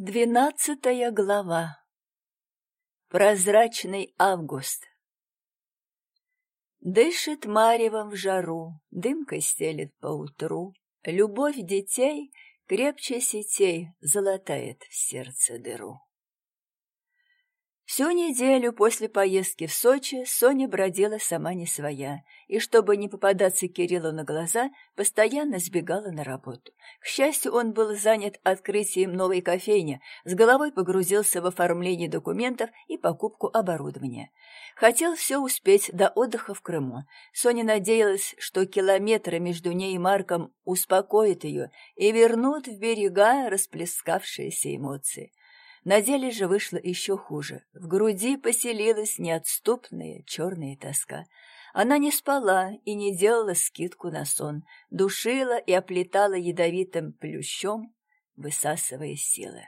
Двенадцатая глава. Прозрачный август. Дышит маревом в жару, дымкой стелет поутру. Любовь детей крепче сетей золотает в сердце дыру. Всю неделю после поездки в Сочи Соня бродила сама не своя, и, чтобы не попадаться Кириллу на глаза, постоянно сбегала на работу. К счастью, он был занят открытием новой кофейни, с головой погрузился в оформление документов и покупку оборудования. Хотел все успеть до отдыха в Крыму. Соня надеялась, что километры между ней и Марком успокоят ее и вернут в берега расплескавшиеся эмоции. На деле же вышло еще хуже. В груди поселилась неотступная черная тоска. Она не спала и не делала скидку на сон, душила и оплетала ядовитым плющом, высасывая силы.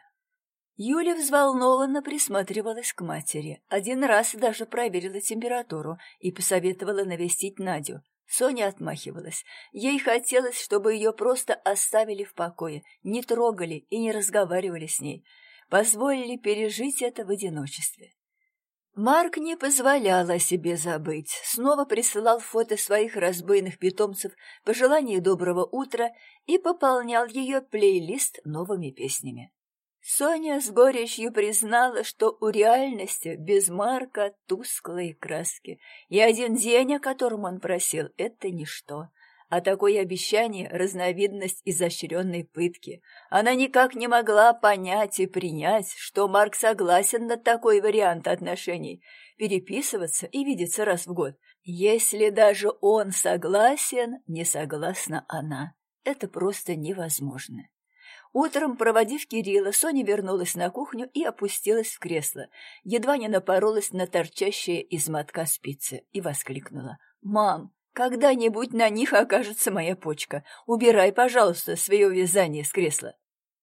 Юля взволнованно присматривалась к матери. Один раз даже проверила температуру и посоветовала навестить Надю. Соня отмахивалась. Ей хотелось, чтобы ее просто оставили в покое, не трогали и не разговаривали с ней позволили пережить это в одиночестве. Марк не позволял о себе забыть, снова присылал фото своих разбойных питомцев, пожелания доброго утра и пополнял ее плейлист новыми песнями. Соня с горечью признала, что у реальности без Марка тусклые краски, и один день, о котором он просил, — это ничто а такое обещание — разновидность изощренной пытки. Она никак не могла понять и принять, что Марк согласен на такой вариант отношений — переписываться и видеться раз в год. Если даже он согласен, не согласна она. Это просто невозможно. Утром, проводив Кирилла, Соня вернулась на кухню и опустилась в кресло, едва не напоролась на торчащие из мотка спицы и воскликнула. «Мам, когда-нибудь на них окажется моя почка. Убирай, пожалуйста, свое вязание с кресла.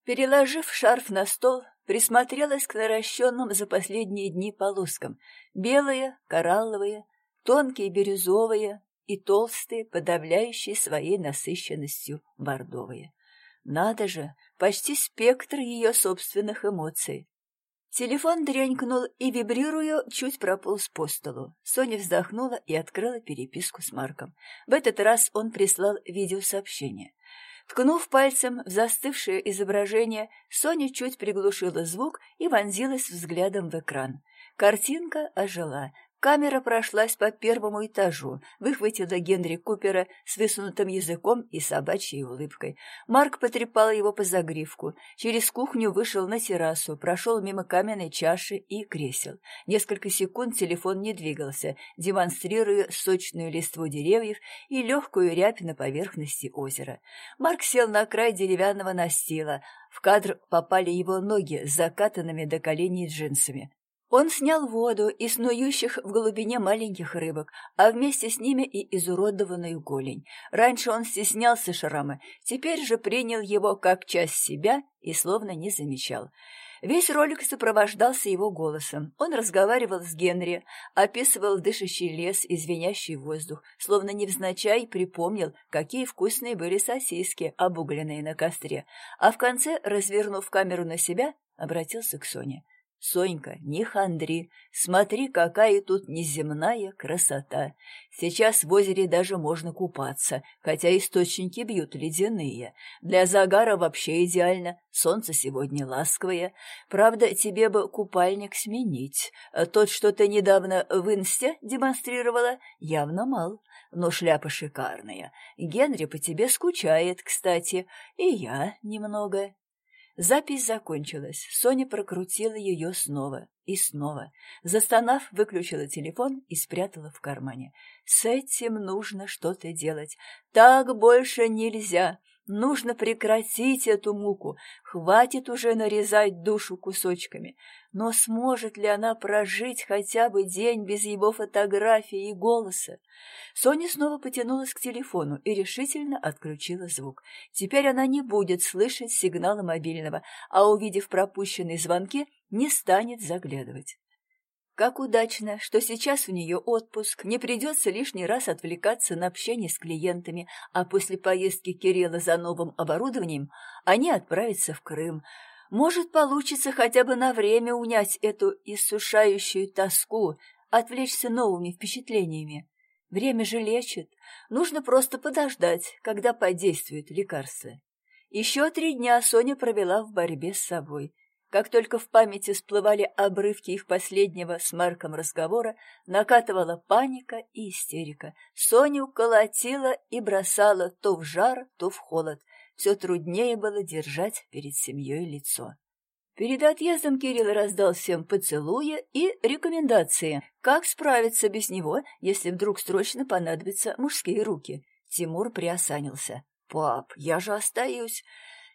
Переложив шарф на стол, присмотрелась к наращенным за последние дни полоскам. Белые, коралловые, тонкие бирюзовые и толстые, подавляющие своей насыщенностью бордовые. Надо же, почти спектр ее собственных эмоций. Телефон дрянькнул и, вибрируя, чуть прополз по столу. Соня вздохнула и открыла переписку с Марком. В этот раз он прислал видеосообщение. Ткнув пальцем в застывшее изображение, Соня чуть приглушила звук и вонзилась взглядом в экран. Картинка ожила, Камера прошлась по первому этажу, выхватила Генри Купера с высунутым языком и собачьей улыбкой. Марк потрепал его по загривку. Через кухню вышел на террасу, прошел мимо каменной чаши и кресел. Несколько секунд телефон не двигался, демонстрируя сочную листву деревьев и легкую рябь на поверхности озера. Марк сел на край деревянного настила. В кадр попали его ноги с закатанными до коленей джинсами. Он снял воду и снующих в глубине маленьких рыбок, а вместе с ними и изуродованную голень. Раньше он стеснялся шрама, теперь же принял его как часть себя и словно не замечал. Весь ролик сопровождался его голосом. Он разговаривал с Генри, описывал дышащий лес и звенящий воздух, словно невзначай припомнил, какие вкусные были сосиски, обугленные на костре. А в конце, развернув камеру на себя, обратился к Соне. Сонька, не хандри, смотри, какая тут неземная красота. Сейчас в озере даже можно купаться, хотя источники бьют ледяные. Для загара вообще идеально, солнце сегодня ласковое. Правда, тебе бы купальник сменить. Тот, что ты недавно в инсте демонстрировала, явно мал, но шляпа шикарная. Генри по тебе скучает, кстати, и я немного. Запись закончилась. Соня прокрутила ее снова и снова. Застонав, выключила телефон и спрятала в кармане. «С этим нужно что-то делать. Так больше нельзя. Нужно прекратить эту муку. Хватит уже нарезать душу кусочками. Но сможет ли она прожить хотя бы день без его фотографии и голоса? Соня снова потянулась к телефону и решительно отключила звук. Теперь она не будет слышать сигнала мобильного, а, увидев пропущенные звонки, не станет заглядывать. Как удачно, что сейчас у нее отпуск, не придется лишний раз отвлекаться на общение с клиентами, а после поездки Кирилла за новым оборудованием они отправятся в Крым. Может, получится хотя бы на время унять эту иссушающую тоску, отвлечься новыми впечатлениями. Время же лечит. Нужно просто подождать, когда подействует лекарство. Еще три дня Соня провела в борьбе с собой. Как только в памяти всплывали обрывки их последнего с Марком разговора, накатывала паника и истерика. Соню колотила и бросала то в жар, то в холод. Все труднее было держать перед семьей лицо. Перед отъездом Кирилл раздал всем поцелуя и рекомендации, как справиться без него, если вдруг срочно понадобятся мужские руки. Тимур приосанился. «Пап, я же остаюсь.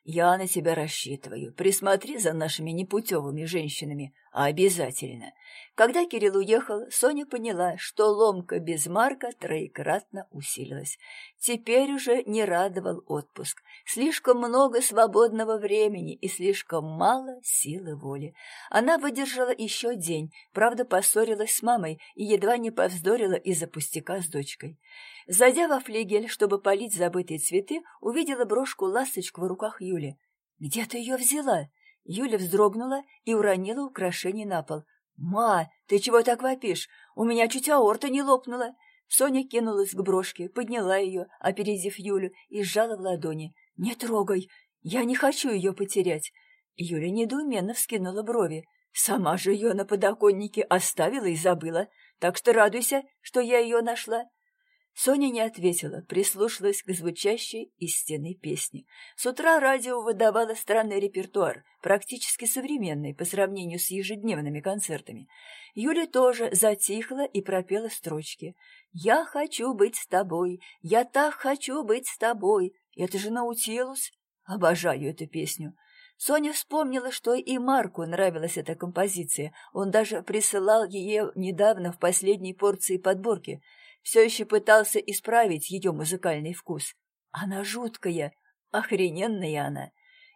Я на тебя рассчитываю. Присмотри за нашими непутевыми женщинами. Обязательно. Когда Кирилл уехал, Соня поняла, что ломка без Марка троекратно усилилась. Теперь уже не радовал отпуск. Слишком много свободного времени и слишком мало силы воли. Она выдержала еще день, правда, поссорилась с мамой и едва не повздорила из-за пустяка с дочкой. Зайдя во флигель, чтобы полить забытые цветы, увидела брошку-ласточку в руках Юли. «Где ты ее взяла?» Юля вздрогнула и уронила украшение на пол. «Ма, ты чего так вопишь? У меня чуть аорта не лопнула!» Соня кинулась к брошке, подняла ее, опередив Юлю, и сжала в ладони. «Не трогай! Я не хочу ее потерять!» Юля недоуменно вскинула брови. «Сама же ее на подоконнике оставила и забыла, так что радуйся, что я ее нашла!» Соня не ответила, прислушалась к звучащей из стены песни. С утра радио выдавало странный репертуар, практически современный по сравнению с ежедневными концертами. Юля тоже затихла и пропела строчки. «Я хочу быть с тобой, я так хочу быть с тобой». Это же Наутилус. Обожаю эту песню. Соня вспомнила, что и Марку нравилась эта композиция. Он даже присылал ее недавно в последней порции подборки — все еще пытался исправить ее музыкальный вкус. Она жуткая, охрененная она.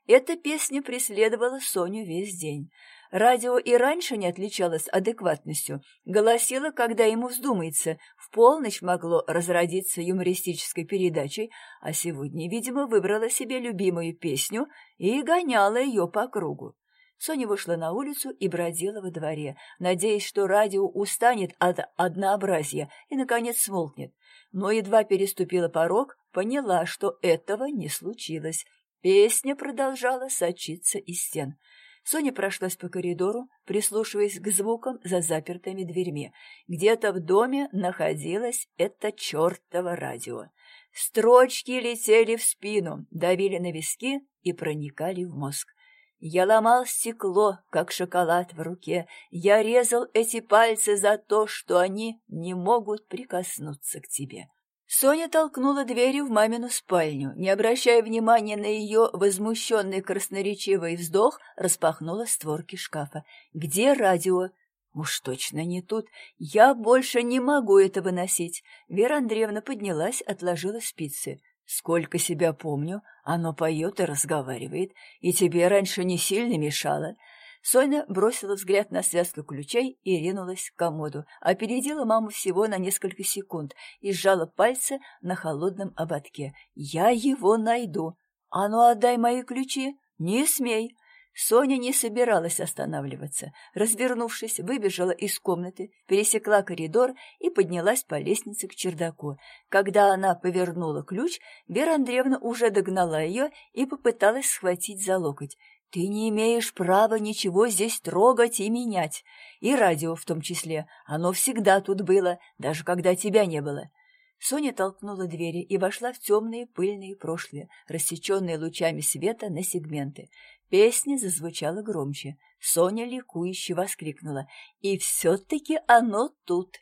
Эта песня преследовала Соню весь день. Радио и раньше не отличалось адекватностью, голосило, когда ему вздумается, в полночь могло разродиться юмористической передачей, а сегодня, видимо, выбрала себе любимую песню и гоняла ее по кругу. Соня вышла на улицу и бродила во дворе, надеясь, что радио устанет от однообразия и, наконец, смолкнет. Но едва переступила порог, поняла, что этого не случилось. Песня продолжала сочиться из стен. Соня прошлась по коридору, прислушиваясь к звукам за запертыми дверьми. Где-то в доме находилось это чертово радио. Строчки летели в спину, давили на виски и проникали в мозг. Я ломал стекло, как шоколад в руке. Я резал эти пальцы за то, что они не могут прикоснуться к тебе. Соня толкнула дверью в мамину спальню. Не обращая внимания на ее возмущенный красноречивый вздох, распахнула створки шкафа. «Где радио?» «Уж точно не тут. Я больше не могу это выносить». Вера Андреевна поднялась, отложила спицы. Сколько себя помню, оно поет и разговаривает, и тебе раньше не сильно мешало. Соня бросила взгляд на связку ключей и ринулась к комоду, опередила маму всего на несколько секунд и сжала пальцы на холодном ободке. «Я его найду! А ну, отдай мои ключи! Не смей!» Соня не собиралась останавливаться. Развернувшись, выбежала из комнаты, пересекла коридор и поднялась по лестнице к чердаку. Когда она повернула ключ, Вера Андреевна уже догнала ее и попыталась схватить за локоть. «Ты не имеешь права ничего здесь трогать и менять. И радио в том числе. Оно всегда тут было, даже когда тебя не было». Соня толкнула двери и вошла в темные пыльные прошлые, рассеченные лучами света на сегменты. Песня зазвучала громче. Соня ликующе воскликнула. «И все-таки оно тут!»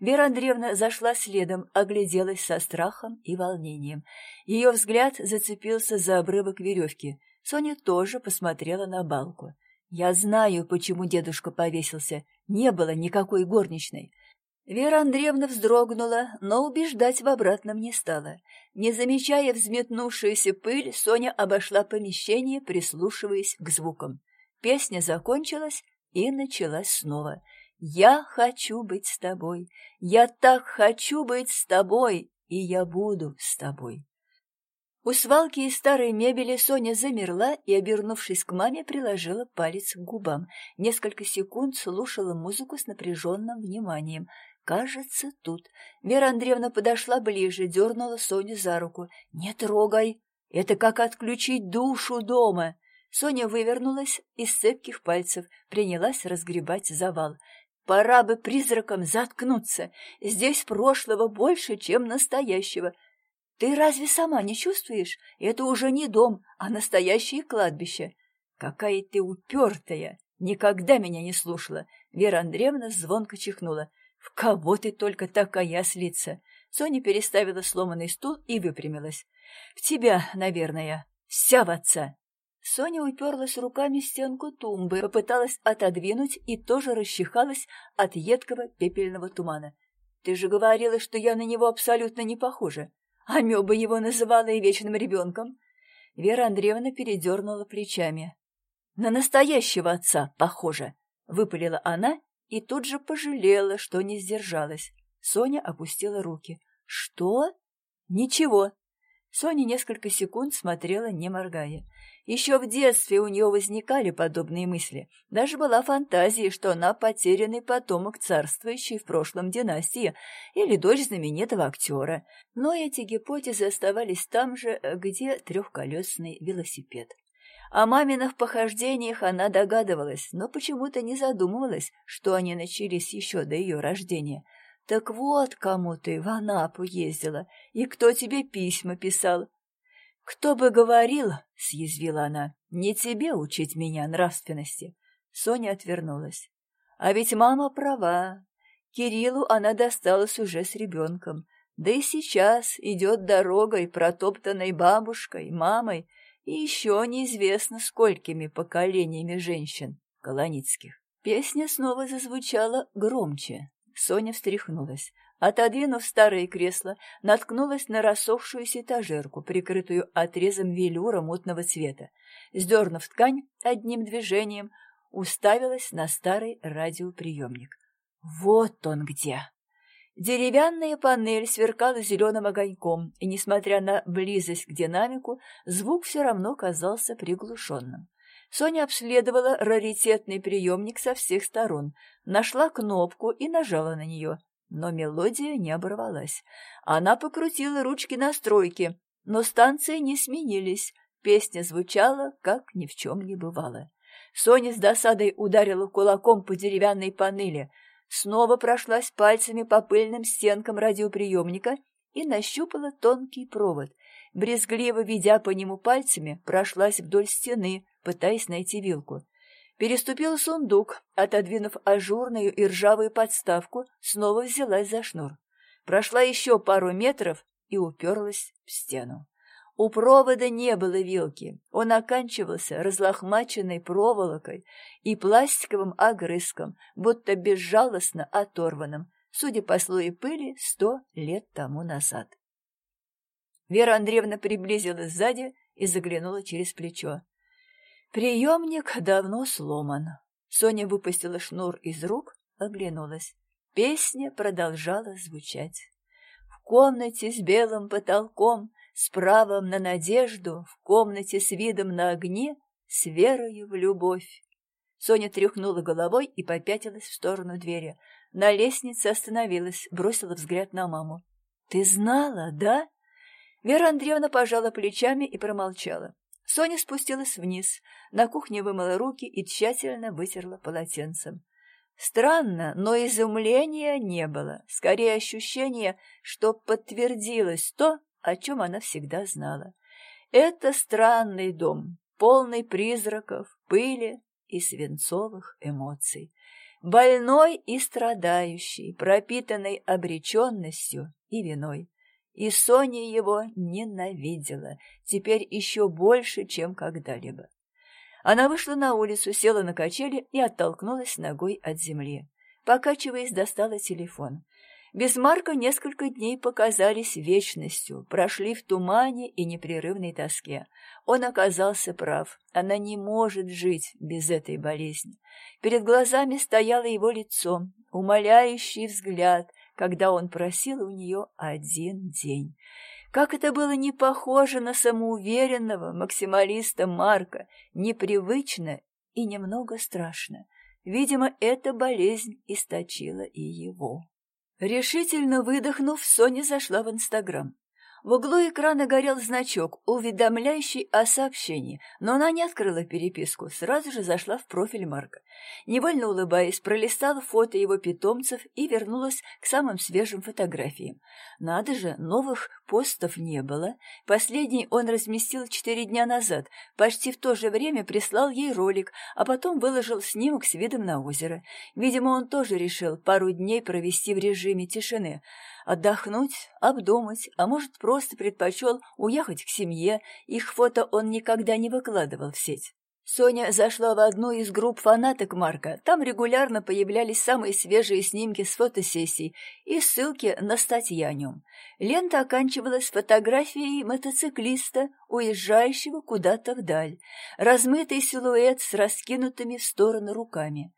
Вера Андреевна зашла следом, огляделась со страхом и волнением. Ее взгляд зацепился за обрывок веревки. Соня тоже посмотрела на балку. «Я знаю, почему дедушка повесился. Не было никакой горничной. Вера Андреевна вздрогнула, но убеждать в обратном не стала. Не замечая взметнувшуюся пыль, Соня обошла помещение, прислушиваясь к звукам. Песня закончилась и началась снова. «Я хочу быть с тобой, я так хочу быть с тобой, и я буду с тобой». У свалки из старой мебели Соня замерла и, обернувшись к маме, приложила палец к губам. Несколько секунд слушала музыку с напряженным вниманием. «Кажется, тут». Вера Андреевна подошла ближе, дернула Соню за руку. «Не трогай! Это как отключить душу дома!» Соня вывернулась из цепких пальцев, принялась разгребать завал. «Пора бы призракам заткнуться! Здесь прошлого больше, чем настоящего!» Ты разве сама не чувствуешь? Это уже не дом, а настоящее кладбище. Какая ты упертая! Никогда меня не слушала. Вера Андреевна звонко чихнула. В кого ты только такая ослица? Соня переставила сломанный стул и выпрямилась. В тебя, наверное. Вся в отца. Соня уперлась руками в стенку тумбы, попыталась отодвинуть и тоже расчихалась от едкого пепельного тумана. Ты же говорила, что я на него абсолютно не похожа. Амеба его называла и вечным ребенком. Вера Андреевна передернула плечами. «На настоящего отца похоже», — выпалила она и тут же пожалела, что не сдержалась. Соня опустила руки. «Что?» «Ничего». Соня несколько секунд смотрела, не моргая. Еще в детстве у нее возникали подобные мысли. Даже была фантазия, что она потерянный потомок царствующей в прошлом династии или дочь знаменитого актера. Но эти гипотезы оставались там же, где трехколесный велосипед. О маминых похождениях она догадывалась, но почему-то не задумывалась, что они начались еще до ее рождения. «Так вот, кому ты в Анапу ездила, и кто тебе письма писал. «Кто бы говорил, — съязвила она, — не тебе учить меня нравственности». Соня отвернулась. А ведь мама права. Кириллу она досталась уже с ребенком. Да и сейчас идет дорогой, протоптанной бабушкой, мамой и еще неизвестно сколькими поколениями женщин колоницких. Песня снова зазвучала громче. Соня встряхнулась. Отодвинув старое кресло, наткнулась на рассохшуюся этажерку, прикрытую отрезом велюра мутного цвета. Сдернув ткань одним движением, уставилась на старый радиоприемник. Вот он где! Деревянная панель сверкала зеленым огоньком, и, несмотря на близость к динамику, звук все равно казался приглушенным. Соня обследовала раритетный приемник со всех сторон, нашла кнопку и нажала на нее. Но мелодия не оборвалась. Она покрутила ручки настройки, но станции не сменились. Песня звучала, как ни в чем не бывало. Соня с досадой ударила кулаком по деревянной панели, снова прошлась пальцами по пыльным стенкам радиоприемника и нащупала тонкий провод. Брезгливо ведя по нему пальцами, прошлась вдоль стены, пытаясь найти вилку. Переступила сундук, отодвинув ажурную и ржавую подставку, снова взялась за шнур. Прошла еще пару метров и уперлась в стену. У провода не было вилки, он оканчивался разлохмаченной проволокой и пластиковым огрызком, будто безжалостно оторванным, судя по слою пыли, сто лет тому назад. Вера Андреевна приблизилась сзади и заглянула через плечо. Приемник давно сломан. Соня выпустила шнур из рук, оглянулась. Песня продолжала звучать. В комнате с белым потолком, с правом на надежду, в комнате с видом на огне, с верою в любовь. Соня тряхнула головой и попятилась в сторону двери. На лестнице остановилась, бросила взгляд на маму. «Ты знала, да?» Вера Андреевна пожала плечами и промолчала. Соня спустилась вниз, на кухне вымыла руки и тщательно вытерла полотенцем. Странно, но изумления не было, скорее ощущение, что подтвердилось то, о чем она всегда знала. Это странный дом, полный призраков, пыли и свинцовых эмоций, больной и страдающий, пропитанный обреченностью и виной. И Соня его ненавидела, теперь еще больше, чем когда-либо. Она вышла на улицу, села на качели и оттолкнулась ногой от земли. Покачиваясь, достала телефон. Без Марка несколько дней показались вечностью, прошли в тумане и непрерывной тоске. Он оказался прав, она не может жить без этой болезни. Перед глазами стояло его лицо, умоляющий взгляд, когда он просил у нее один день. Как это было не похоже на самоуверенного максималиста Марка, непривычно и немного страшно. Видимо, эта болезнь источила и его. Решительно выдохнув, Соня зашла в Инстаграм. В углу экрана горел значок, уведомляющий о сообщении, но она не открыла переписку, сразу же зашла в профиль Марка. Невольно улыбаясь, пролистала фото его питомцев и вернулась к самым свежим фотографиям. Надо же, новых постов не было. Последний он разместил четыре дня назад, почти в то же время прислал ей ролик, а потом выложил снимок с видом на озеро. Видимо, он тоже решил пару дней провести в режиме тишины отдохнуть, обдумать, а может, просто предпочел уехать к семье, их фото он никогда не выкладывал в сеть. Соня зашла в одну из групп фанаток Марка. Там регулярно появлялись самые свежие снимки с фотосессий и ссылки на статьи о нем. Лента оканчивалась фотографией мотоциклиста, уезжающего куда-то вдаль. Размытый силуэт с раскинутыми в стороны руками.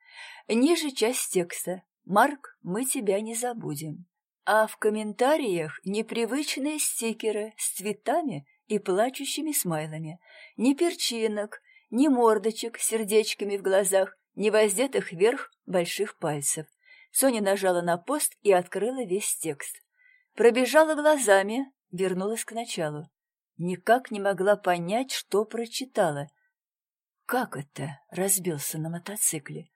Ниже часть текста «Марк, мы тебя не забудем» а в комментариях непривычные стикеры с цветами и плачущими смайлами. Ни перчинок, ни мордочек с сердечками в глазах, ни воздетых вверх больших пальцев. Соня нажала на пост и открыла весь текст. Пробежала глазами, вернулась к началу. Никак не могла понять, что прочитала. Как это разбился на мотоцикле?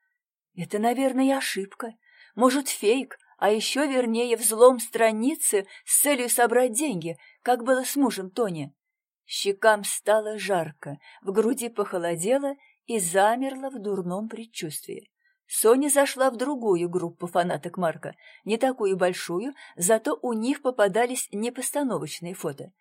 Это, наверное, ошибка. Может, фейк, а еще вернее взлом страницы с целью собрать деньги, как было с мужем Тони. Щекам стало жарко, в груди похолодело и замерло в дурном предчувствии. Соня зашла в другую группу фанаток Марка, не такую большую, зато у них попадались непостановочные фото.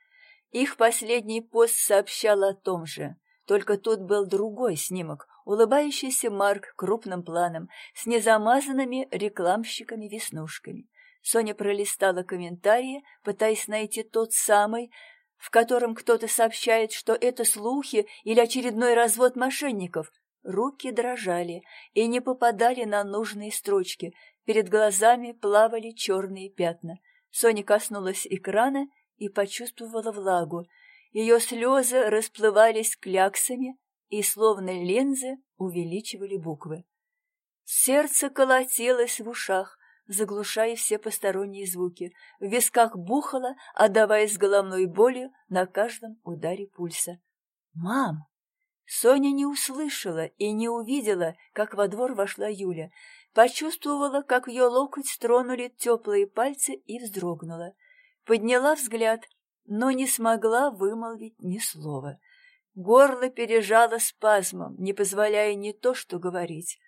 Их последний пост сообщал о том же, только тут был другой снимок, улыбающийся Марк крупным планом, с незамазанными рекламщиками-веснушками. Соня пролистала комментарии, пытаясь найти тот самый, в котором кто-то сообщает, что это слухи или очередной развод мошенников. Руки дрожали и не попадали на нужные строчки. Перед глазами плавали черные пятна. Соня коснулась экрана и почувствовала влагу. Ее слезы расплывались кляксами, и, словно линзы, увеличивали буквы. Сердце колотилось в ушах, заглушая все посторонние звуки. В висках бухало, отдаваясь головной болью на каждом ударе пульса. «Мам!» Соня не услышала и не увидела, как во двор вошла Юля. Почувствовала, как ее локоть тронули теплые пальцы и вздрогнула. Подняла взгляд, но не смогла вымолвить ни слова. Горло пережало спазмом, не позволяя не то что говорить,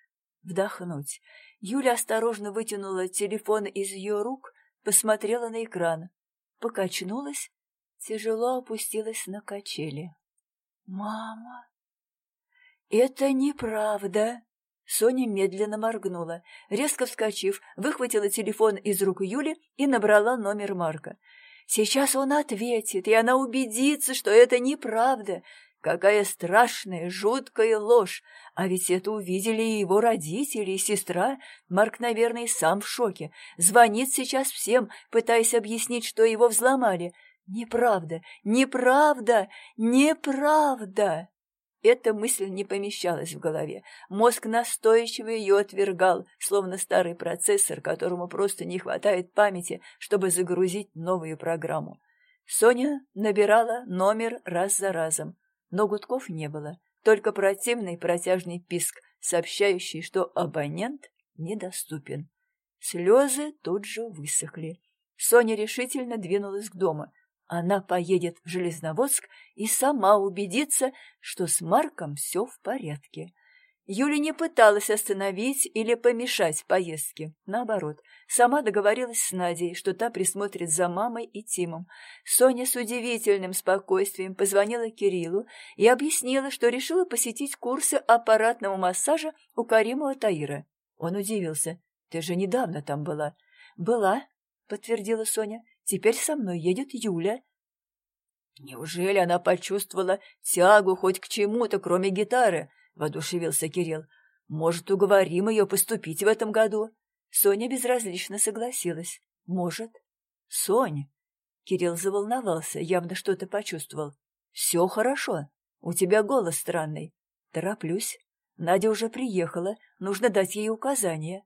вдохнуть. Юля осторожно вытянула телефон из ее рук, посмотрела на экран, покачнулась, тяжело опустилась на качели. «Мама!» «Это неправда!» Соня медленно моргнула. Резко вскочив, выхватила телефон из рук Юли и набрала номер Марка. «Сейчас он ответит, и она убедится, что это неправда. Какая страшная, жуткая ложь! А ведь это увидели и его родители, и сестра. Марк, наверное, сам в шоке. Звонит сейчас всем, пытаясь объяснить, что его взломали. Неправда, неправда, неправда! Эта мысль не помещалась в голове. Мозг настойчиво ее отвергал, словно старый процессор, которому просто не хватает памяти, чтобы загрузить новую программу. Соня набирала номер раз за разом но гудков не было, только противный протяжный писк, сообщающий, что абонент недоступен. Слезы тут же высохли. Соня решительно двинулась к дому. Она поедет в Железноводск и сама убедится, что с Марком все в порядке. Юля не пыталась остановить или помешать поездке. Наоборот, сама договорилась с Надей, что та присмотрит за мамой и Тимом. Соня с удивительным спокойствием позвонила Кириллу и объяснила, что решила посетить курсы аппаратного массажа у Каримова Таира. Он удивился. «Ты же недавно там была». «Была», — подтвердила Соня. «Теперь со мной едет Юля». Неужели она почувствовала тягу хоть к чему-то, кроме гитары? Воодушевился Кирилл. Может, уговорим ее поступить в этом году? Соня безразлично согласилась. Может. Соня. Кирилл заволновался, явно что-то почувствовал. «Все хорошо. У тебя голос странный. Тороплюсь. Надя уже приехала, нужно дать ей указания».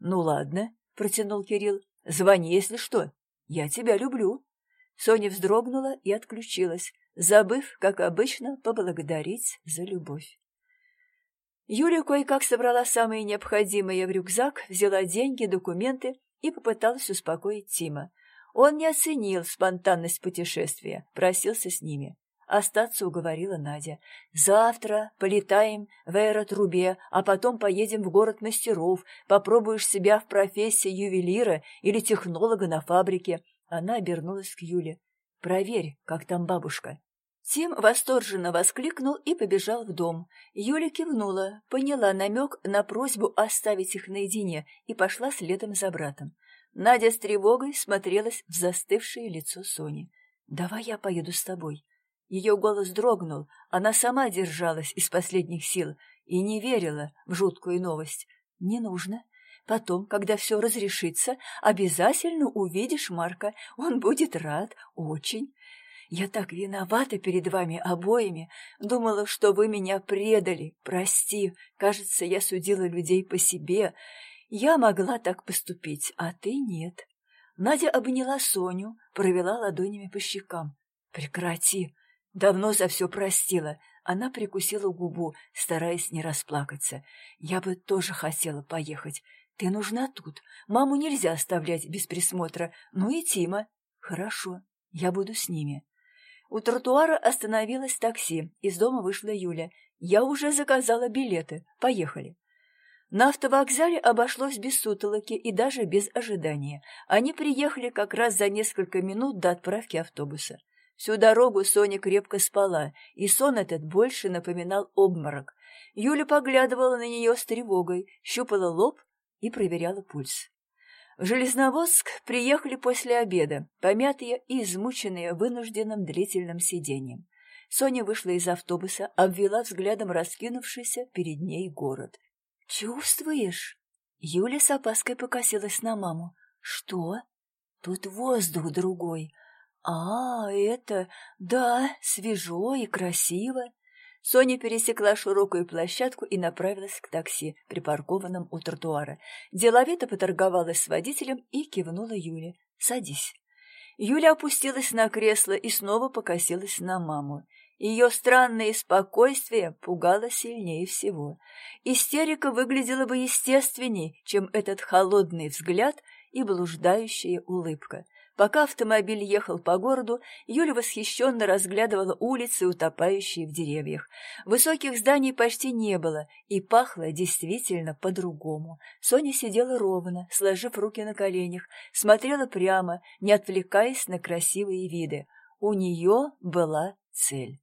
«Ну ладно», — протянул Кирилл. «Звони, если что. Я тебя люблю». Соня вздрогнула и отключилась, забыв, как обычно, поблагодарить за любовь. Юля кое-как собрала самое необходимое в рюкзак, взяла деньги, документы и попыталась успокоить Тима. Он не оценил спонтанность путешествия, просился с ними. Остаться уговорила Надя. «Завтра полетаем в аэротрубе, а потом поедем в город мастеров, попробуешь себя в профессии ювелира или технолога на фабрике». Она обернулась к Юле. «Проверь, как там бабушка». Тим восторженно воскликнул и побежал в дом. Юля кивнула, поняла намек на просьбу оставить их наедине и пошла следом за братом. Надя с тревогой смотрелась в застывшее лицо Сони. «Давай я поеду с тобой». Ее голос дрогнул, она сама держалась из последних сил и не верила в жуткую новость. «Не нужно. Потом, когда все разрешится, обязательно увидишь Марка. Он будет рад, очень. Я так виновата перед вами обоими. Думала, что вы меня предали. Прости. Кажется, я судила людей по себе. Я могла так поступить, а ты нет. Надя обняла Соню, провела ладонями по щекам. Прекрати. Давно за все простила. Она прикусила губу, стараясь не расплакаться. Я бы тоже хотела поехать. Ты нужна тут. Маму нельзя оставлять без присмотра. Ну и Тима. Хорошо, я буду с ними. У тротуара остановилось такси. Из дома вышла Юля. Я уже заказала билеты. Поехали. На автовокзале обошлось без сутолоки и даже без ожидания. Они приехали как раз за несколько минут до отправки автобуса. Всю дорогу Соня крепко спала, и сон этот больше напоминал обморок. Юля поглядывала на нее с тревогой, щупала лоб и проверяла пульс. В Железноводск приехали после обеда, помятые и измученные вынужденным длительным сидением. Соня вышла из автобуса, обвела взглядом раскинувшийся перед ней город. «Чувствуешь?» Юля с опаской покосилась на маму. «Что? Тут воздух другой. А, это... Да, свежо и красиво». Соня пересекла широкую площадку и направилась к такси, припаркованном у тротуара. Деловито поторговалась с водителем и кивнула Юле. «Садись». Юля опустилась на кресло и снова покосилась на маму. Ее странное спокойствие пугало сильнее всего. Истерика выглядела бы естественней, чем этот холодный взгляд и блуждающая улыбка. Пока автомобиль ехал по городу, Юля восхищенно разглядывала улицы, утопающие в деревьях. Высоких зданий почти не было, и пахло действительно по-другому. Соня сидела ровно, сложив руки на коленях, смотрела прямо, не отвлекаясь на красивые виды. У нее была цель.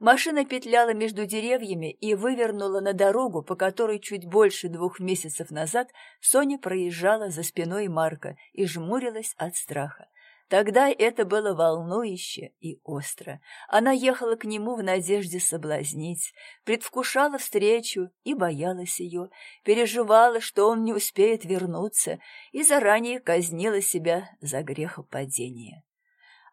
Машина петляла между деревьями и вывернула на дорогу, по которой чуть больше двух месяцев назад Соня проезжала за спиной Марка и жмурилась от страха. Тогда это было волнующе и остро. Она ехала к нему в надежде соблазнить, предвкушала встречу и боялась ее, переживала, что он не успеет вернуться, и заранее казнила себя за грехопадение.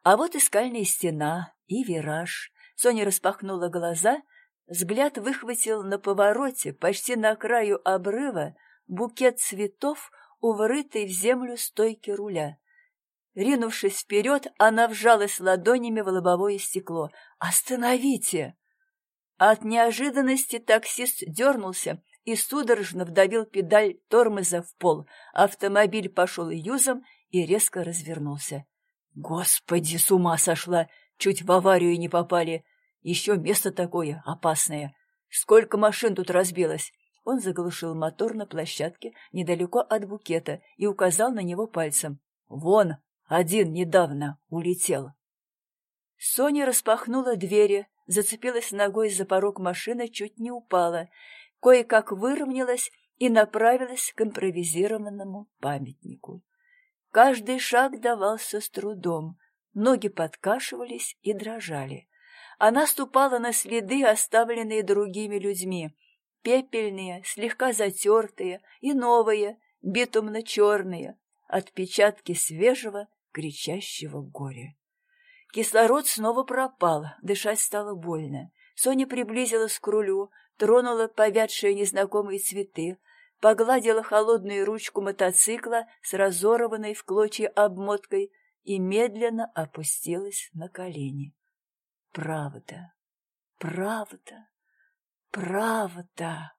А вот и скальная стена, и вираж, Соня распахнула глаза, взгляд выхватил на повороте, почти на краю обрыва, букет цветов, уврытый в землю стойки руля. Ринувшись вперед, она вжалась ладонями в лобовое стекло. «Остановите!» От неожиданности таксист дернулся и судорожно вдавил педаль тормоза в пол. Автомобиль пошел юзом и резко развернулся. «Господи, с ума сошла! Чуть в аварию не попали. Еще место такое опасное. Сколько машин тут разбилось!» Он заглушил мотор на площадке недалеко от букета и указал на него пальцем. «Вон, один недавно улетел». Соня распахнула двери, зацепилась ногой за порог машины, чуть не упала, кое-как выровнялась и направилась к импровизированному памятнику. Каждый шаг давался с трудом, Ноги подкашивались и дрожали. Она ступала на следы, оставленные другими людьми. Пепельные, слегка затертые и новые, битумно-черные, отпечатки свежего, кричащего горя. Кислород снова пропал, дышать стало больно. Соня приблизилась к рулю, тронула повядшие незнакомые цветы, погладила холодную ручку мотоцикла с разорванной в клочья обмоткой и медленно опустилась на колени. Правда, правда, правда.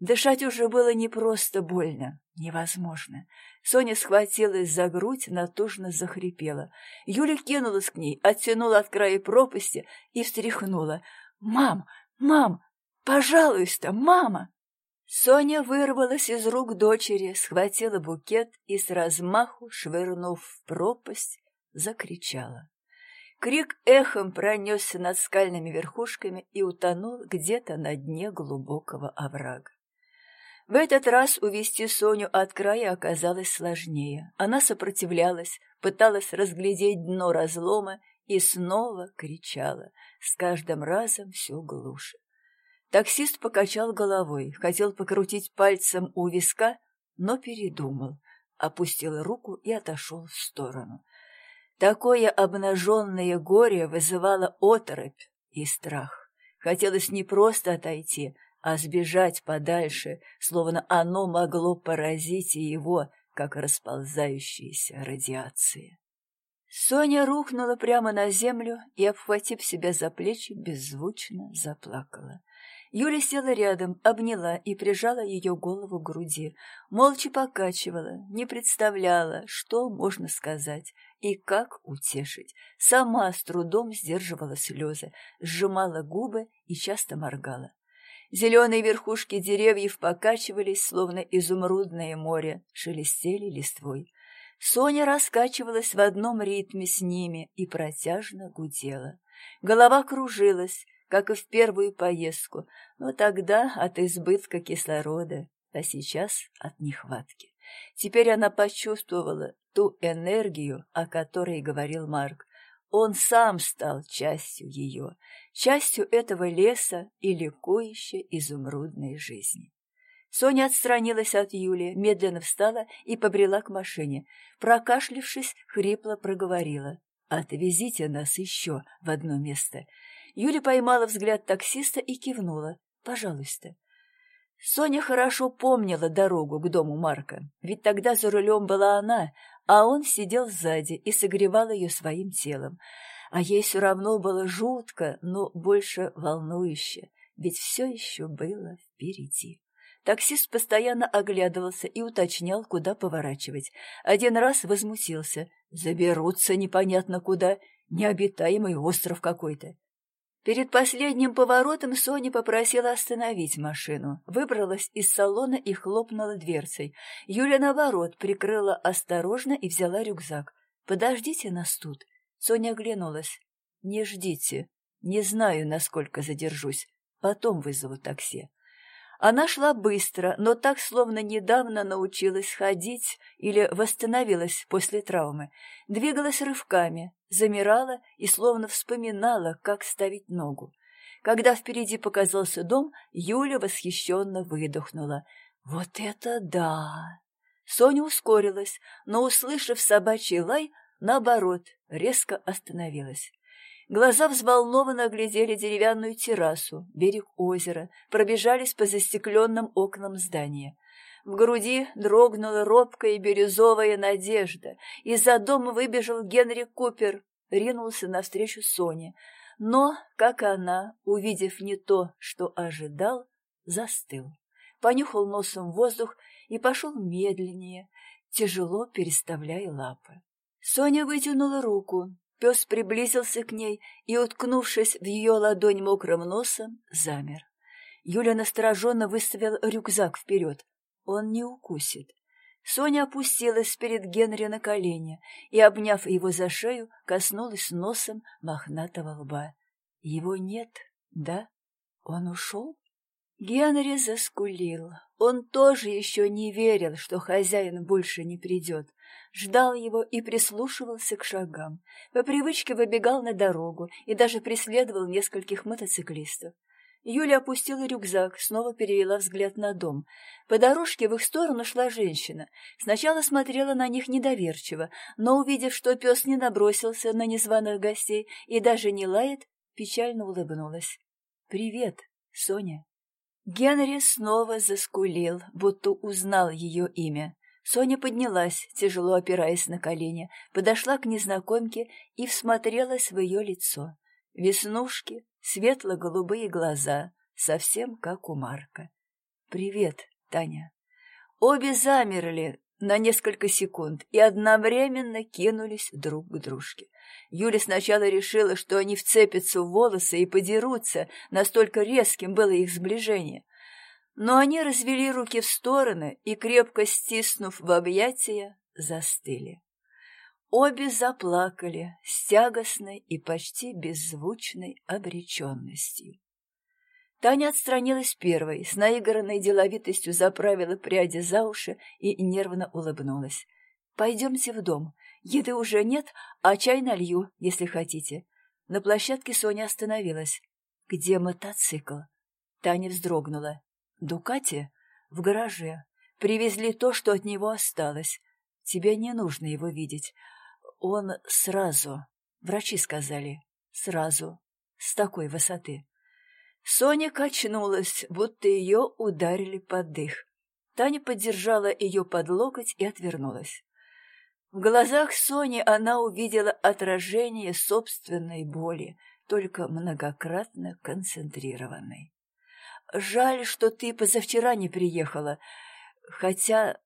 Дышать уже было не просто больно, невозможно. Соня схватилась за грудь, натужно захрипела. Юля кинулась к ней, оттянула от края пропасти и встряхнула. «Мам! Мам! Пожалуйста, мама!» Соня вырвалась из рук дочери, схватила букет и с размаху, швырнув в пропасть, закричала. Крик эхом пронесся над скальными верхушками и утонул где-то на дне глубокого оврага. В этот раз увести Соню от края оказалось сложнее. Она сопротивлялась, пыталась разглядеть дно разлома и снова кричала, с каждым разом все глуше. Таксист покачал головой, хотел покрутить пальцем у виска, но передумал, опустил руку и отошел в сторону. Такое обнаженное горе вызывало оторопь и страх. Хотелось не просто отойти, а сбежать подальше, словно оно могло поразить и его, как расползающаяся радиация. Соня рухнула прямо на землю и, обхватив себя за плечи, беззвучно заплакала. Юля села рядом, обняла и прижала ее голову к груди, молча покачивала, не представляла, что можно сказать и как утешить. Сама с трудом сдерживала слезы, сжимала губы и часто моргала. Зеленые верхушки деревьев покачивались, словно изумрудное море, шелестели листвой. Соня раскачивалась в одном ритме с ними и протяжно гудела. Голова кружилась, как и в первую поездку, но тогда от избытка кислорода, а сейчас от нехватки. Теперь она почувствовала ту энергию, о которой говорил Марк. Он сам стал частью ее, частью этого леса и ликующей изумрудной жизни. Соня отстранилась от Юли, медленно встала и побрела к машине. Прокашлившись, хрипло проговорила. «Отвезите нас еще в одно место». Юля поймала взгляд таксиста и кивнула. «Пожалуйста». Соня хорошо помнила дорогу к дому Марка, ведь тогда за рулем была она, а он сидел сзади и согревал ее своим телом. А ей все равно было жутко, но больше волнующе, ведь все еще было впереди. Таксист постоянно оглядывался и уточнял, куда поворачивать. Один раз возмутился. «Заберутся непонятно куда, необитаемый остров какой-то». Перед последним поворотом Соня попросила остановить машину, выбралась из салона и хлопнула дверцей. Юля, наоборот, прикрыла осторожно и взяла рюкзак. «Подождите нас тут». Соня оглянулась. «Не ждите. Не знаю, насколько задержусь. Потом вызову такси». Она шла быстро, но так, словно недавно научилась ходить или восстановилась после травмы. Двигалась рывками, замирала и словно вспоминала, как ставить ногу. Когда впереди показался дом, Юля восхищенно выдохнула. «Вот это да!» Соня ускорилась, но, услышав собачий лай, наоборот, резко остановилась. Глаза взволнованно оглядели деревянную террасу, берег озера, пробежались по застекленным окнам здания. В груди дрогнула робкая бирюзовая надежда. Из-за дома выбежал Генри Купер, ринулся навстречу Соне. Но, как она, увидев не то, что ожидал, застыл. Понюхал носом воздух и пошел медленнее, тяжело переставляя лапы. Соня вытянула руку, Пес приблизился к ней и, уткнувшись в ее ладонь мокрым носом, замер. Юля настороженно выставил рюкзак вперед. Он не укусит. Соня опустилась перед Генри на колени и, обняв его за шею, коснулась носом мохнатого лба. Его нет, да? Он ушел? Генри заскулил. Он тоже еще не верил, что хозяин больше не придет ждал его и прислушивался к шагам. По привычке выбегал на дорогу и даже преследовал нескольких мотоциклистов. Юля опустила рюкзак, снова перевела взгляд на дом. По дорожке в их сторону шла женщина. Сначала смотрела на них недоверчиво, но, увидев, что пес не набросился на незваных гостей и даже не лает, печально улыбнулась. «Привет, Соня». Генри снова заскулил, будто узнал ее имя. Соня поднялась, тяжело опираясь на колени, подошла к незнакомке и всмотрелась в ее лицо. Веснушки, светло-голубые глаза, совсем как у Марка. «Привет, Таня». Обе замерли на несколько секунд и одновременно кинулись друг к дружке. Юля сначала решила, что они вцепятся в волосы и подерутся, настолько резким было их сближение. Но они развели руки в стороны и, крепко стиснув в объятия, застыли. Обе заплакали с тягостной и почти беззвучной обреченностью. Таня отстранилась первой, с наигранной деловитостью заправила пряди за уши и нервно улыбнулась. «Пойдемте в дом. Еды уже нет, а чай налью, если хотите». На площадке Соня остановилась. «Где мотоцикл?» Таня вздрогнула. «Дукати? В гараже. Привезли то, что от него осталось. Тебе не нужно его видеть. Он сразу. Врачи сказали. Сразу. С такой высоты. Соня качнулась, будто ее ударили под дых. Таня поддержала ее под локоть и отвернулась. В глазах Сони она увидела отражение собственной боли, только многократно концентрированной. «Жаль, что ты позавчера не приехала, хотя,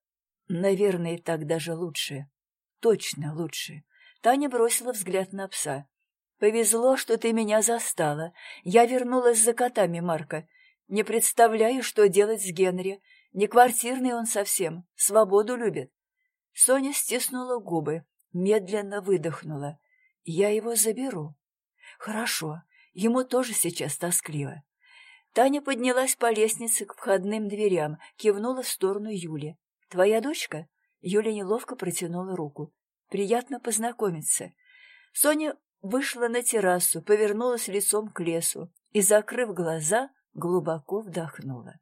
наверное, так даже лучше. Точно лучше». Таня бросила взгляд на пса. «Повезло, что ты меня застала. Я вернулась за котами, Марка. Не представляю, что делать с Генри. Не квартирный он совсем, свободу любит». Соня стиснула губы, медленно выдохнула. «Я его заберу». «Хорошо, ему тоже сейчас тоскливо». Таня поднялась по лестнице к входным дверям, кивнула в сторону Юли. «Твоя дочка?» Юля неловко протянула руку. «Приятно познакомиться». Соня вышла на террасу, повернулась лицом к лесу и, закрыв глаза, глубоко вдохнула.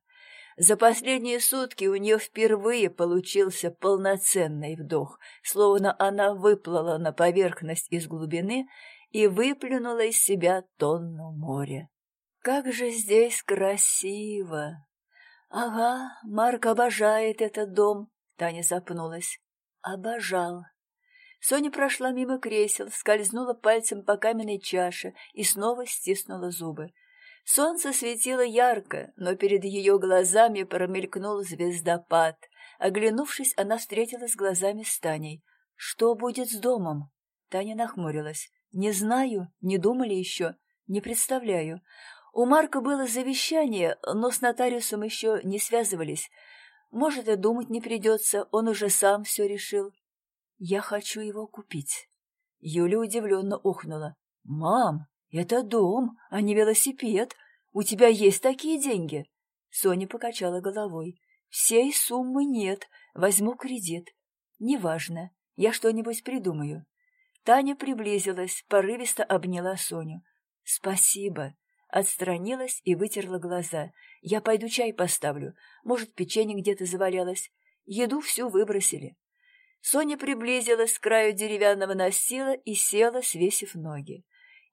За последние сутки у нее впервые получился полноценный вдох, словно она выплыла на поверхность из глубины и выплюнула из себя тонну моря. Как же здесь красиво! Ага, Марк обожает этот дом, Таня запнулась. Обожал. Соня прошла мимо кресел, скользнула пальцем по каменной чаше и снова стиснула зубы. Солнце светило ярко, но перед ее глазами промелькнул звездопад. Оглянувшись, она встретилась глазами с Таней. «Что будет с домом?» Таня нахмурилась. «Не знаю, не думали еще, не представляю. У Марка было завещание, но с нотариусом еще не связывались. Может, и думать не придется, он уже сам все решил. Я хочу его купить. Юля удивленно ухнула. «Мам, это дом, а не велосипед. У тебя есть такие деньги?» Соня покачала головой. «Всей суммы нет. Возьму кредит. Неважно. Я что-нибудь придумаю». Таня приблизилась, порывисто обняла Соню. «Спасибо». Отстранилась и вытерла глаза. «Я пойду чай поставлю. Может, печенье где-то завалялось. Еду всю выбросили». Соня приблизилась к краю деревянного настила и села, свесив ноги.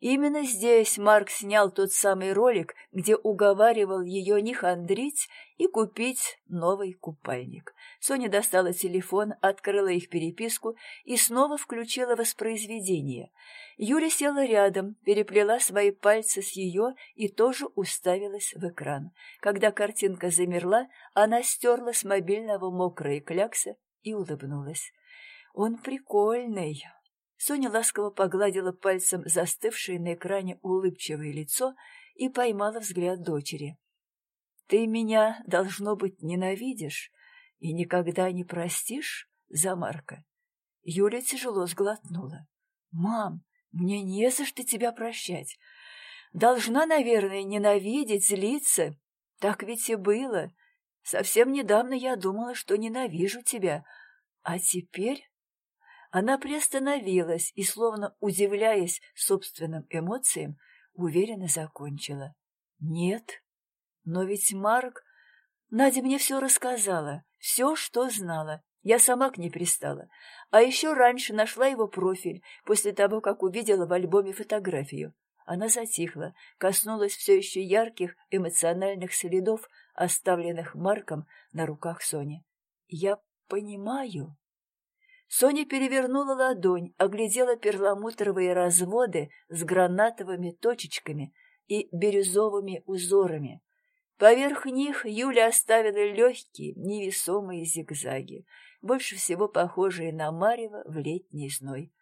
Именно здесь Марк снял тот самый ролик, где уговаривал ее не хандрить и купить новый купальник. Соня достала телефон, открыла их переписку и снова включила воспроизведение. Юля села рядом, переплела свои пальцы с ее и тоже уставилась в экран. Когда картинка замерла, она стерла с мобильного мокрые кляксы и улыбнулась. «Он прикольный!» Соня ласково погладила пальцем застывшее на экране улыбчивое лицо и поймала взгляд дочери. «Ты меня, должно быть, ненавидишь и никогда не простишь за Марка?» Юля тяжело сглотнула. «Мам, мне не за что тебя прощать. Должна, наверное, ненавидеть, злиться. Так ведь и было. Совсем недавно я думала, что ненавижу тебя, а теперь...» Она приостановилась и, словно удивляясь собственным эмоциям, уверенно закончила. «Нет, Но ведь Марк... Надя мне все рассказала, все, что знала. Я сама к ней пристала. А еще раньше нашла его профиль, после того, как увидела в альбоме фотографию. Она затихла, коснулась все еще ярких эмоциональных следов, оставленных Марком на руках Сони. «Я понимаю». Соня перевернула ладонь, оглядела перламутровые разводы с гранатовыми точечками и бирюзовыми узорами. Поверх них Юля оставила легкие, невесомые зигзаги, больше всего похожие на марево в летний зной.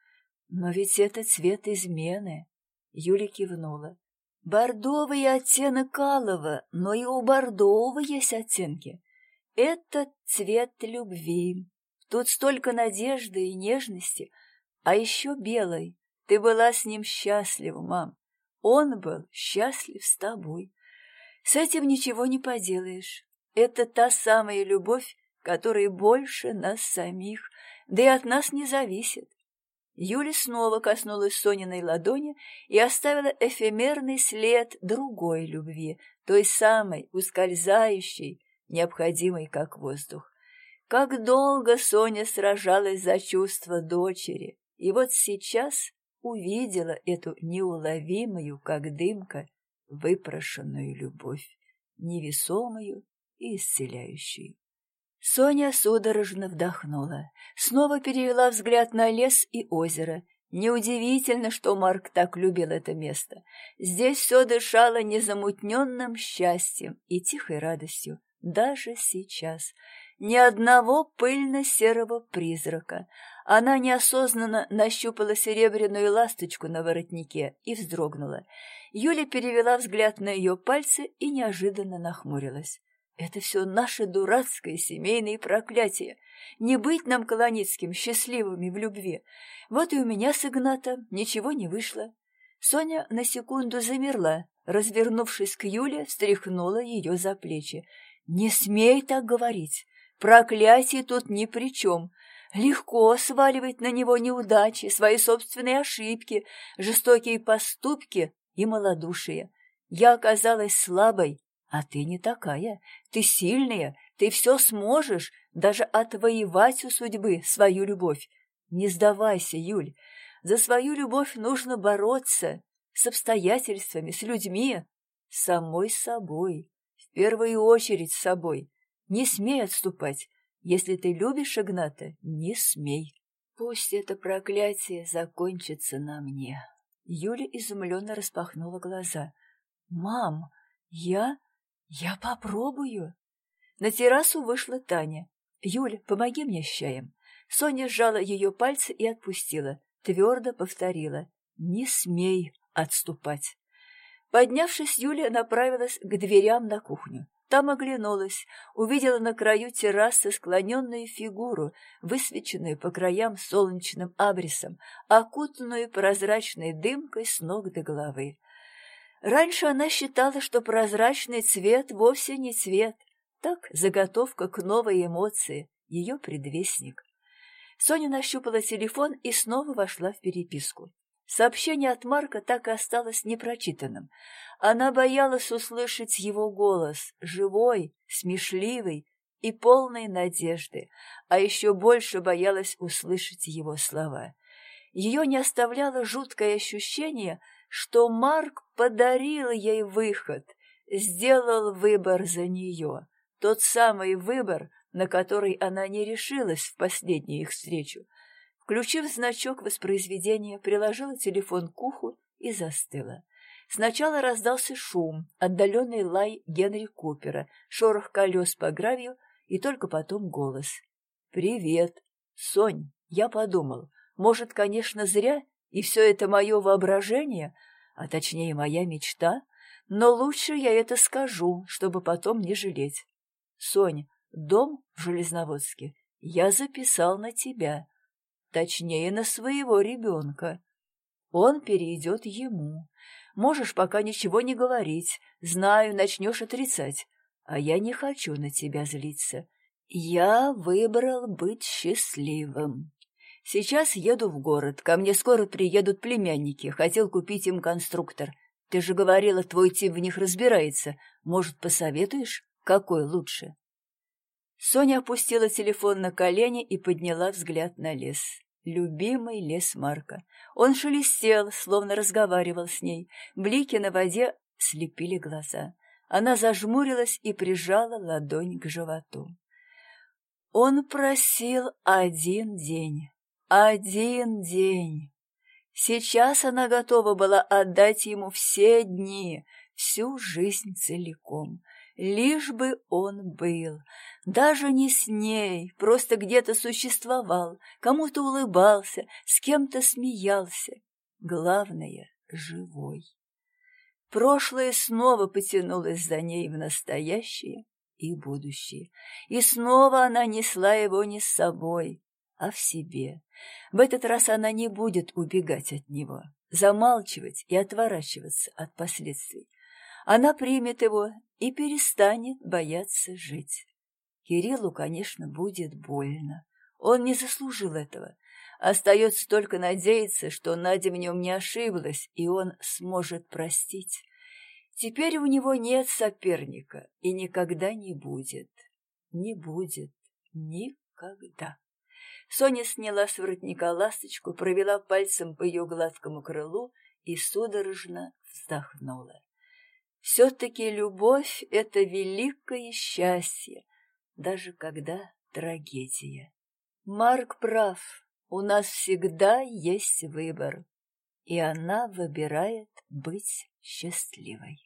Но ведь это цвет измены. Юля кивнула. Бордовый оттенок алого, но и у бордового есть оттенки. Это цвет любви. Тут столько надежды и нежности, а еще белый. Ты была с ним счастлива, мам. Он был счастлив с тобой. С этим ничего не поделаешь. Это та самая любовь, которая больше нас самих, да и от нас не зависит. Юля снова коснулась Сониной ладони и оставила эфемерный след другой любви, той самой, ускользающей, необходимой как воздух. Как долго Соня сражалась за чувство дочери, и вот сейчас увидела эту неуловимую, как дымка, выпрошенную любовь, невесомую и исцеляющую. Соня судорожно вдохнула, снова перевела взгляд на лес и озеро. Неудивительно, что Марк так любил это место. Здесь все дышало незамутненным счастьем и тихой радостью, даже сейчас. Ни одного пыльно-серого призрака. Она неосознанно нащупала серебряную ласточку на воротнике и вздрогнула. Юля перевела взгляд на ее пальцы и неожиданно нахмурилась. «Это все наше дурацкое семейное проклятие. Не быть нам, Колоницким, счастливыми в любви. Вот и у меня с Игнатом ничего не вышло». Соня на секунду замерла, развернувшись к Юле, встряхнула ее за плечи. «Не смей так говорить. Проклятие тут ни при чем. Легко сваливать на него неудачи, свои собственные ошибки, жестокие поступки и малодушие. Я оказалась слабой, а ты не такая. Ты сильная, ты все сможешь, даже отвоевать у судьбы свою любовь. Не сдавайся, Юль. За свою любовь нужно бороться с обстоятельствами, с людьми, самой собой, в первую очередь с собой. Не смей отступать. Если ты любишь Игната, не смей. Пусть это проклятие закончится на мне. Юля изумленно распахнула глаза. «Мам, я... я попробую!» На террасу вышла Таня. «Юля, помоги мне с чаем». Соня сжала ее пальцы и отпустила. Твердо повторила. «Не смей отступать». Поднявшись, Юля направилась к дверям на кухню. Там оглянулась, увидела на краю террасы склоненную фигуру, высвеченную по краям солнечным абрисом, окутанную прозрачной дымкой с ног до головы. Раньше она считала, что прозрачный цвет вовсе не цвет, так заготовка к новой эмоции, ее предвестник. Соня нащупала телефон и снова вошла в переписку. Сообщение от Марка так и осталось непрочитанным. Она боялась услышать его голос, живой, смешливый и полный надежды, а еще больше боялась услышать его слова. Ее не оставляло жуткое ощущение, что Марк подарил ей выход, сделал выбор за нее, тот самый выбор, на который она не решилась в последнюю их встречу. Включив значок воспроизведения, приложила телефон к уху и застыла. Сначала раздался шум, отдаленный лай Генри Купера, шорох колес по гравию и только потом голос. «Привет! Сонь, я подумал, может, конечно, зря, и все это мое воображение, а точнее моя мечта, но лучше я это скажу, чтобы потом не жалеть. Сонь, дом в Железноводске я записал на тебя, точнее, на своего ребенка. Он перейдет ему. Можешь пока ничего не говорить, знаю, начнешь отрицать, а я не хочу на тебя злиться. Я выбрал быть счастливым. Сейчас еду в город, ко мне скоро приедут племянники, хотел купить им конструктор. Ты же говорила, твой Тим в них разбирается. Может, посоветуешь, какой лучше?» Соня опустила телефон на колени и подняла взгляд на лес. Любимый лес Марка. Он шелестел, словно разговаривал с ней. Блики на воде слепили глаза. Она зажмурилась и прижала ладонь к животу. Он просил один день. Один день. Сейчас она готова была отдать ему все дни, всю жизнь целиком, лишь бы он был. Даже не с ней, просто где-то существовал, кому-то улыбался, с кем-то смеялся. Главное — живой. Прошлое снова потянулось за ней в настоящее и будущее, и снова она несла его не с собой, а в себе. В этот раз она не будет убегать от него, замалчивать и отворачиваться от последствий. Она примет его и перестанет бояться жить. Кириллу, конечно, будет больно. Он не заслужил этого. Остается только надеяться, что Надя в нем не ошиблась, и он сможет простить. Теперь у него нет соперника и никогда не будет. Не будет. Никогда. Соня сняла с воротника ласточку, провела пальцем по ее гладкому крылу и судорожно вздохнула. Все-таки любовь — это великое счастье, даже когда трагедия. Марк прав. У нас всегда есть выбор, и она выбирает быть счастливой.